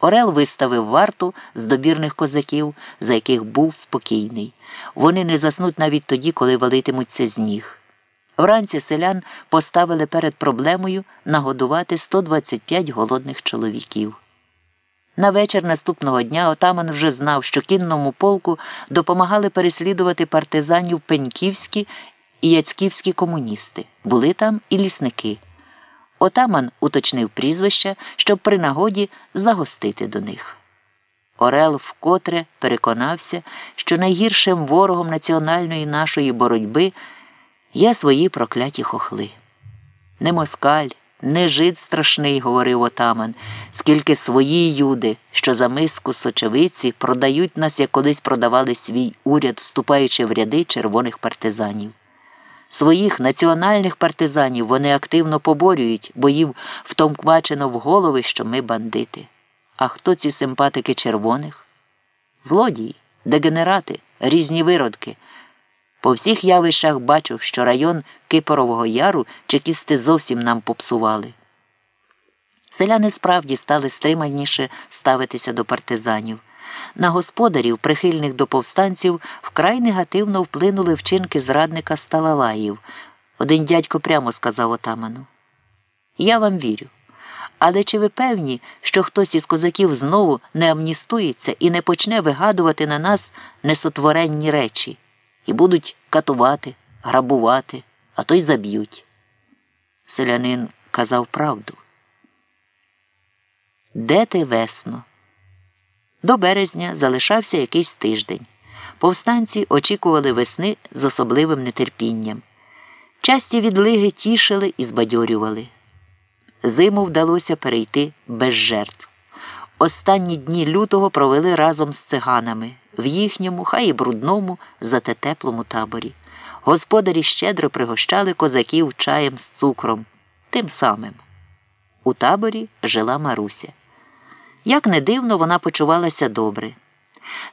Орел виставив варту з добірних козаків, за яких був спокійний. Вони не заснуть навіть тоді, коли валитимуться з ніг. Вранці селян поставили перед проблемою нагодувати 125 голодних чоловіків. На вечір наступного дня отаман вже знав, що кінному полку допомагали переслідувати партизанів пеньківські і яцьківські комуністи. Були там і лісники. Отаман уточнив прізвища, щоб при нагоді загостити до них. Орел вкотре переконався, що найгіршим ворогом національної нашої боротьби є свої прокляті хохли. Не москаль, не жид страшний, говорив отаман, скільки свої юди, що за миску сочевиці продають нас, як колись продавали свій уряд, вступаючи в ряди червоних партизанів. Своїх національних партизанів вони активно поборюють, бо їм втомкмачено в голови, що ми бандити. А хто ці симпатики червоних? Злодії, дегенерати, різні виродки. По всіх явищах бачу, що район Кипорового яру чекісти зовсім нам попсували. Селяни справді стали стриманіше ставитися до партизанів. На господарів, прихильних до повстанців, вкрай негативно вплинули вчинки зрадника Сталалаїв. Один дядько прямо сказав отаману. Я вам вірю. Але чи ви певні, що хтось із козаків знову не амністується і не почне вигадувати на нас несотворенні речі і будуть катувати, грабувати, а то й заб'ють? Селянин казав правду. Де ти весно? До березня залишався якийсь тиждень. Повстанці очікували весни з особливим нетерпінням. Часті відлиги тішили і збадьорювали. Зиму вдалося перейти без жертв. Останні дні лютого провели разом з циганами в їхньому, хай і брудному, зате теплому таборі. Господарі щедро пригощали козаків чаєм з цукром, тим самим. У таборі жила Маруся. Як не дивно, вона почувалася добре.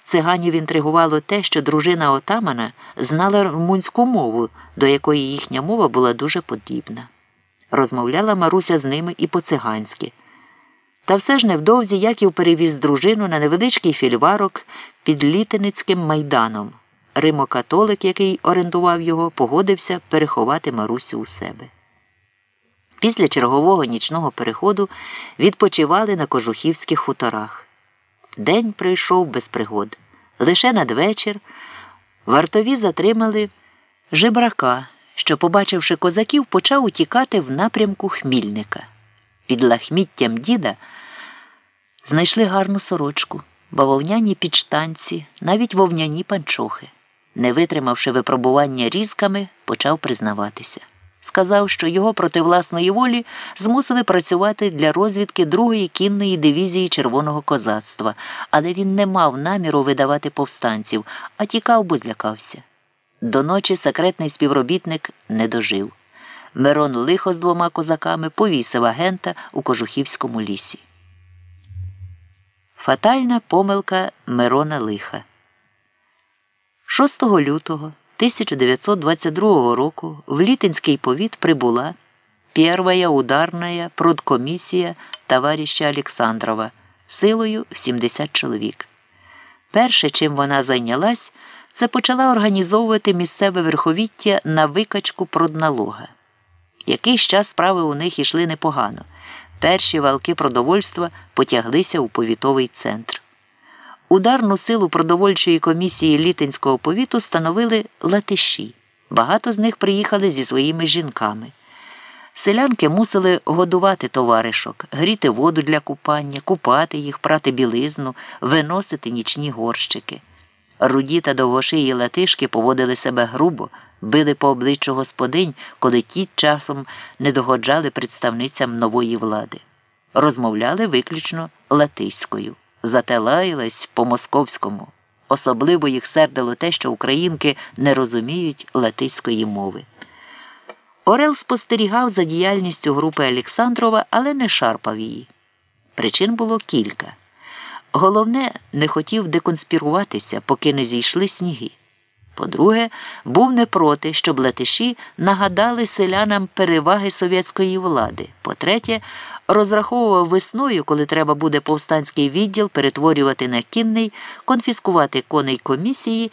Циганів інтригувало те, що дружина отамана знала румунську мову, до якої їхня мова була дуже подібна. Розмовляла Маруся з ними і по-циганськи. Та все ж невдовзі Яків перевіз дружину на невеличкий фільварок під Літиницьким майданом. Римокатолик, який орендував його, погодився переховати Марусю у себе. Після чергового нічного переходу відпочивали на кожухівських хуторах. День прийшов без пригод. Лише надвечір вартові затримали жебрака, що, побачивши козаків, почав утікати в напрямку хмільника. Під лахміттям діда знайшли гарну сорочку, бавовняні підштанці, навіть вовняні панчохи. Не витримавши випробування різками, почав признаватися сказав, що його проти власної волі змусили працювати для розвідки другої кінної дивізії червоного козацтва, але він не мав наміру видавати повстанців, а тікав, бо злякався. До ночі секретний співробітник не дожив. Мирон лихо з двома козаками повісив агента у кожухівському лісі. Фатальна помилка Мирона Лиха. 6 лютого 1922 року в Літинський повіт прибула первая ударная продкомісія товарища Олександрова силою в 70 чоловік. Перше, чим вона зайнялась, це почала організовувати місцеве верховіття на викачку продналога. Якийсь час справи у них йшли непогано. Перші валки продовольства потяглися у повітовий центр. Ударну силу продовольчої комісії літинського повіту становили латиші. Багато з них приїхали зі своїми жінками. Селянки мусили годувати товаришок, гріти воду для купання, купати їх, прати білизну, виносити нічні горщики. Руді та довгошиї латишки поводили себе грубо, били по обличчю господинь, коли ті часом не догоджали представницям нової влади. Розмовляли виключно латиською зате лаялись по московському. Особливо їх сердило те, що українки не розуміють латиської мови. Орел спостерігав за діяльністю групи Олександрова, але не шарпав її. Причин було кілька. Головне, не хотів деконспіруватися, поки не зійшли сніги. По-друге, був не проти, щоб латиші нагадали селянам переваги совєтської влади. По-третє, розраховував весною, коли треба буде повстанський відділ перетворювати на кінний, конфіскувати коней комісії